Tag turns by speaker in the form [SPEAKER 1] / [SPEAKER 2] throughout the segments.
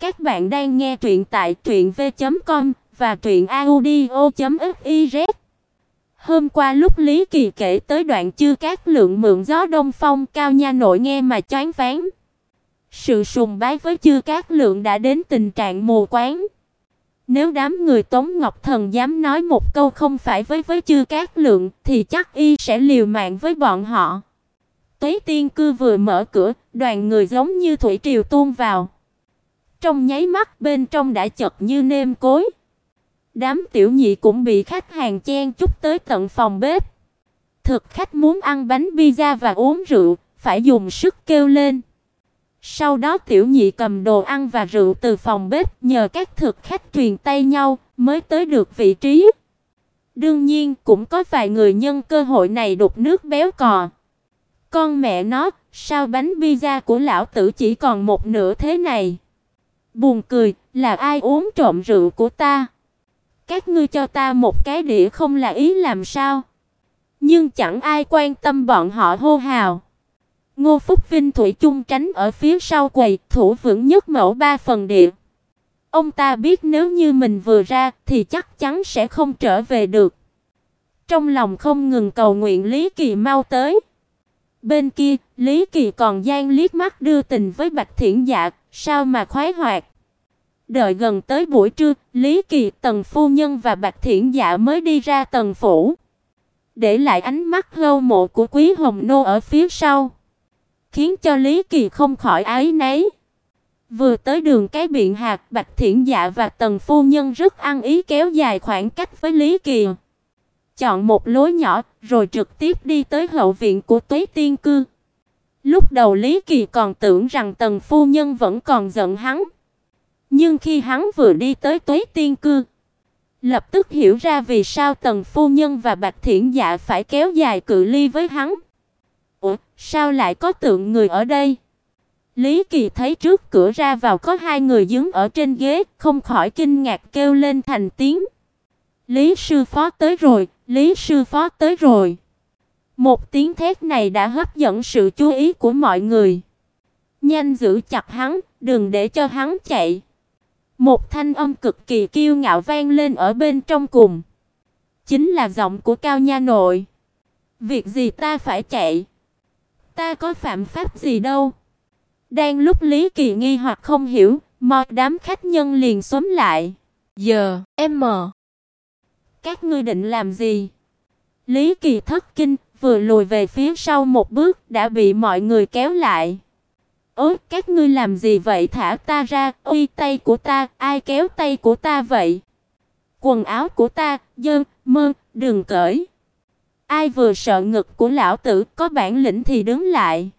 [SPEAKER 1] Các bạn đang nghe truyện tại truyệnv.com và truyệnaudio.fiz. Hôm qua lúc Lý Kỳ kể tới đoạn chư cát lượng mượn gió đông phong, Cao Nha nội nghe mà choáng váng. Sự sùng bái với chư cát lượng đã đến tình trạng mù quáng. Nếu đám người Tống Ngọc Thần dám nói một câu không phải với với chư cát lượng thì chắc y sẽ liều mạng với bọn họ. Tuế Tiên cư vừa mở cửa, đoàn người giống như thủy triều tuôn vào. Trong nháy mắt bên trong đã chật như nêm cối. Đám tiểu nhị cũng bị khách hàng chen chúc tới tận phòng bếp. Thực khách muốn ăn bánh pizza và uống rượu, phải dùng sức kêu lên. Sau đó tiểu nhị cầm đồ ăn và rượu từ phòng bếp nhờ các thực khách truyền tay nhau mới tới được vị trí. Đương nhiên cũng có vài người nhân cơ hội này đục nước béo cò. Con mẹ nó, sao bánh pizza của lão tử chỉ còn một nửa thế này? Buồn cười, là ai uống trộm rượu của ta? Các ngươi cho ta một cái đĩa không là ý làm sao? Nhưng chẳng ai quan tâm bọn họ hô hào. Ngô Phúc Vinh thủy chung tránh ở phía sau quầy, thủ vững nhất mẫu ba phần địa. Ông ta biết nếu như mình vừa ra thì chắc chắn sẽ không trở về được. Trong lòng không ngừng cầu nguyện Lý Kỳ mau tới. Bên kia, Lý Kỳ còn gian liếc mắt đưa tình với Bạch Thiển Dạ, sao mà khoái hoạt. Đợi gần tới buổi trưa, Lý Kỳ, Tần phu nhân và Bạch Thiển Dạ mới đi ra Tần phủ, để lại ánh mắt hâm mộ của Quý Hồng nô ở phía sau, khiến cho Lý Kỳ không khỏi ái nấy. Vừa tới đường cái biện hạt, Bạch Thiển Dạ và Tần phu nhân rất ăn ý kéo dài khoảng cách với Lý Kỳ. Chọn một lối nhỏ, rồi trực tiếp đi tới hậu viện của Tuế Tiên cư. Lúc đầu Lý Kỳ còn tưởng rằng Tần phu nhân vẫn còn giận hắn. Nhưng khi hắn vừa đi tới Tuế Tiên cư, lập tức hiểu ra vì sao Tần phu nhân và Bạch Thiển Dạ phải kéo dài cự ly với hắn. Ủa, sao lại có tượng người ở đây? Lý Kỳ thấy trước cửa ra vào có hai người đứng ở trên ghế, không khỏi kinh ngạc kêu lên thành tiếng. Lý sư phó tới rồi, Lý sư phó tới rồi. Một tiếng thét này đã hấp dẫn sự chú ý của mọi người. Nhanh giữ chặt hắn, đừng để cho hắn chạy. Một thanh âm cực kỳ kiêu ngạo vang lên ở bên trong cùng. Chính là giọng của Cao Nha nội. Việc gì ta phải chạy? Ta có phạm pháp gì đâu? Đang lúc Lý Kỳ nghi hoặc không hiểu, một đám khách nhân liền xúm lại. Giờ, em mờ. Các ngươi định làm gì? Lý Kỳ thất kinh, vừa lùi về phía sau một bước đã bị mọi người kéo lại. "Ôi, các ngươi làm gì vậy? Thả ta ra, uy tay của ta, ai kéo tay của ta vậy?" "Quần áo của ta, dơ, mơ, đừng cởi." Ai vừa sợ ngực của lão tử có bản lĩnh thì đứng lại.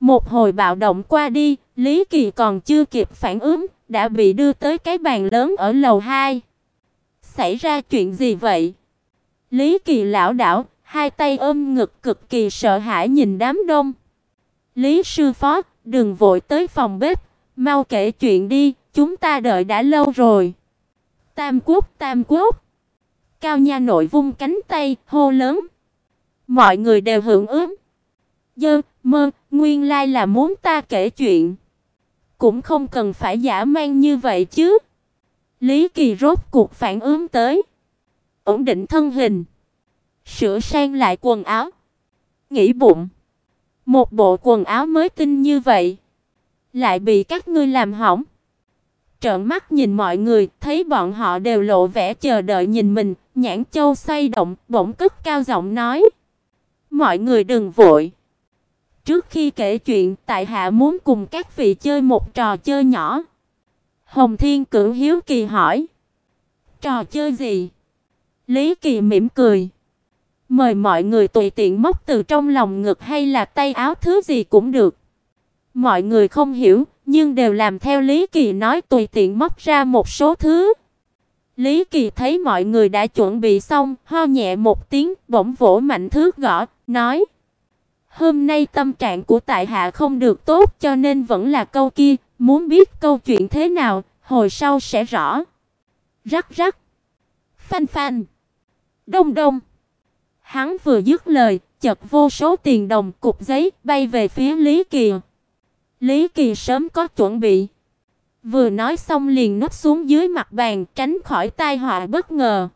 [SPEAKER 1] Một hồi bạo động qua đi, Lý Kỳ còn chưa kịp phản ứng, đã bị đưa tới cái bàn lớn ở lầu 2. Xảy ra chuyện gì vậy? Lý Kỳ lão đảo, hai tay ôm ngực cực kỳ sợ hãi nhìn đám đông. Lý sư phó, đừng vội tới phòng bếp, mau kể chuyện đi, chúng ta đợi đã lâu rồi. Tam quốc, Tam quốc. Cao nha nội vung cánh tay, hô lớn. Mọi người đều hưởng ứng. Dơ, mơ, nguyên lai là muốn ta kể chuyện. Cũng không cần phải giả mang như vậy chứ. Lý Kỳ rốt cuộc phản ứng tới. Ổn định thân hình. Sửa sang lại quần áo. Nghĩ bụng. Một bộ quần áo mới tinh như vậy. Lại bị các ngươi làm hỏng. Trợn mắt nhìn mọi người, thấy bọn họ đều lộ vẻ chờ đợi nhìn mình, nhãn châu xoay động, bỗng cất cao giọng nói: "Mọi người đừng vội. Trước khi kể chuyện, tại hạ muốn cùng các vị chơi một trò chơi nhỏ." Hồng Thiên Cửu hiếu kỳ hỏi: "Trò chơi gì?" Lý Kỳ mỉm cười: "Mời mọi người tùy tiện móc từ trong lòng ngực hay là tay áo thứ gì cũng được." Mọi người không hiểu, nhưng đều làm theo Lý Kỳ nói tùy tiện móc ra một số thứ. Lý Kỳ thấy mọi người đã chuẩn bị xong, ho nhẹ một tiếng, bỗng vỗ mạnh thước gõ, nói: "Hôm nay tâm trạng của tại hạ không được tốt, cho nên vẫn là câu kia, muốn biết câu chuyện thế nào, hồi sau sẽ rõ." Rắc rắc, phanh phanh, đông đông. Hắn vừa dứt lời, chợt vô số tiền đồng cục giấy bay về phía Lý Kỳ. Lý Kỳ sớm có chuẩn bị, Vừa nói xong liền núp xuống dưới mặt bàn, tránh khỏi tai họa bất ngờ.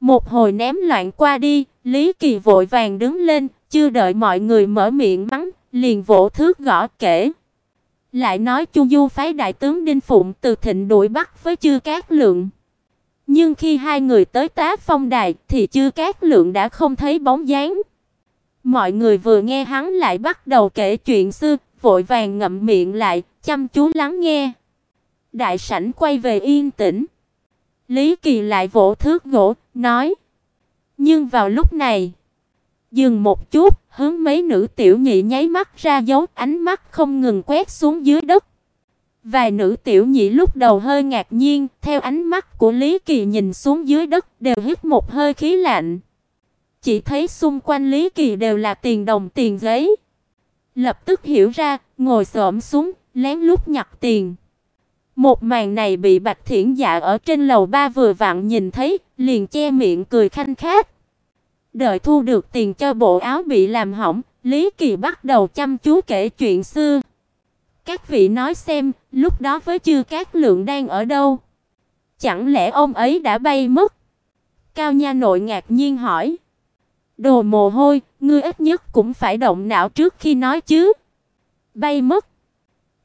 [SPEAKER 1] Một hồi ném loạn qua đi, Lý Kỳ vội vàng đứng lên, chưa đợi mọi người mở miệng mắng, liền vỗ thước gõ kể. Lại nói Chu Du phái đại tướng Đinh Phụng từ Thịnh đuổi bắt với Chư Cát Lượng. Nhưng khi hai người tới Tá Phong đài thì Chư Cát Lượng đã không thấy bóng dáng. Mọi người vừa nghe hắn lại bắt đầu kể chuyện xưa, vội vàng ngậm miệng lại, chăm chú lắng nghe. Đại sảnh quay về yên tĩnh. Lý Kỳ lại vỗ thước gỗ, nói: "Nhưng vào lúc này, dừng một chút, hướng mấy nữ tiểu nhị nháy mắt ra dấu, ánh mắt không ngừng quét xuống dưới đất. Vài nữ tiểu nhị lúc đầu hơi ngạc nhiên, theo ánh mắt của Lý Kỳ nhìn xuống dưới đất, đều hít một hơi khí lạnh. Chỉ thấy xung quanh Lý Kỳ đều là tiền đồng tiền giấy. Lập tức hiểu ra, ngồi xổm xuống, lén lút nhặt tiền. Một màn này bị Bạch Thiển Dạ ở trên lầu ba vừa vặn nhìn thấy, liền che miệng cười khanh khách. Đợi thu được tiền cho bộ áo bị làm hỏng, Lý Kỳ bắt đầu chăm chú kể chuyện xưa. Các vị nói xem, lúc đó với Chư Cát Lượng đang ở đâu? Chẳng lẽ ông ấy đã bay mất? Cao Nha nội ngạc nhiên hỏi. Đồ mồ hôi, ngươi ít nhất cũng phải động não trước khi nói chứ. Bay mất.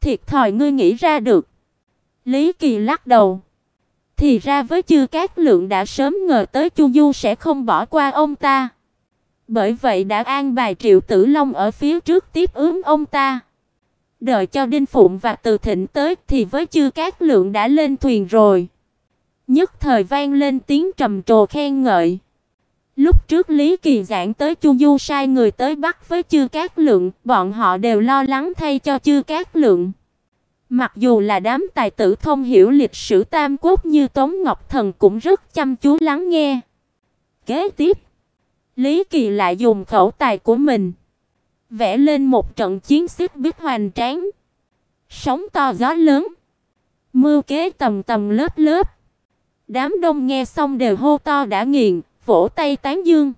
[SPEAKER 1] Thiệt thòi ngươi nghĩ ra được. Lý Kỳ lắc đầu. Thì ra với Chư Cát Lượng đã sớm ngờ tới Chu Du sẽ không bỏ qua ông ta. Bởi vậy đã an bài Triệu Tử Long ở phía trước tiếp ứng ông ta. Đợi cho Đinh Phụng và Từ Thịnh tới thì với Chư Cát Lượng đã lên thuyền rồi. Nhất thời vang lên tiếng trầm trồ khen ngợi. Lúc trước Lý Kỳ giảng tới Chu Du sai người tới bắt với Chư Cát Lượng, bọn họ đều lo lắng thay cho Chư Cát Lượng. Mặc dù là đám tài tử thông hiểu lịch sử Tam Quốc như Tống Ngọc Thần cũng rất chăm chú lắng nghe. Kế tiếp, Lý Kỳ lại dùng khẩu tài của mình vẽ lên một trận chiến xích bích hoành tráng. Sóng to gió lớn, mưa kế tầm tầm lớp lớp. Đám đông nghe xong đều hô to đã nghiền, vỗ tay tán dương.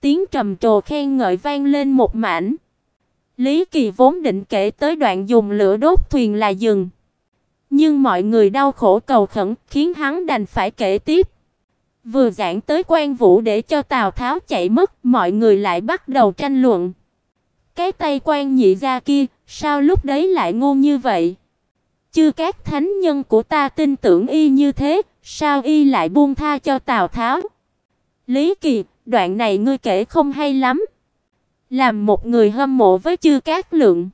[SPEAKER 1] Tiếng trầm trồ khen ngợi vang lên một mảnh. Lý Kỳ vốn định kể tới đoạn dùng lửa đốt thuyền là dừng. Nhưng mọi người đau khổ cầu khẩn, khiến hắn đành phải kể tiếp. Vừa giảng tới Quan Vũ để cho Tào Tháo chạy mất, mọi người lại bắt đầu tranh luận. Cái tay quan nhị gia kia, sao lúc đấy lại ngu như vậy? Chư các thánh nhân của ta tin tưởng y như thế, sao y lại buông tha cho Tào Tháo? Lý Kỳ, đoạn này ngươi kể không hay lắm. Làm một người hâm mộ với chư các lượng.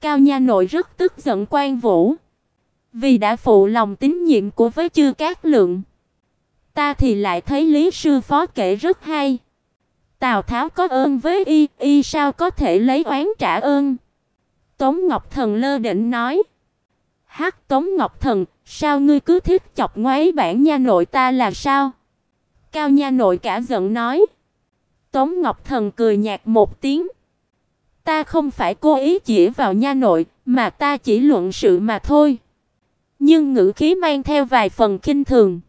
[SPEAKER 1] Cao nha nội rất tức giận quan vũ. Vì đã phụ lòng tín nhiệm của với chư các lượng. Ta thì lại thấy Lý sư phó kể rất hay. Tào Tháo có ơn với y, y sao có thể lấy oán trả ơn? Tống Ngọc Thần lơ định nói. Hắc Tống Ngọc Thần, sao ngươi cứ thích chọc ngoáy bản nha nội ta là sao? Cao nha nội cả giận nói. Tống Ngọc Thần cười nhạt một tiếng. Ta không phải cố ý chỉ vào nha nội, mà ta chỉ luận sự mà thôi. Nhưng ngữ khí mang theo vài phần khinh thường.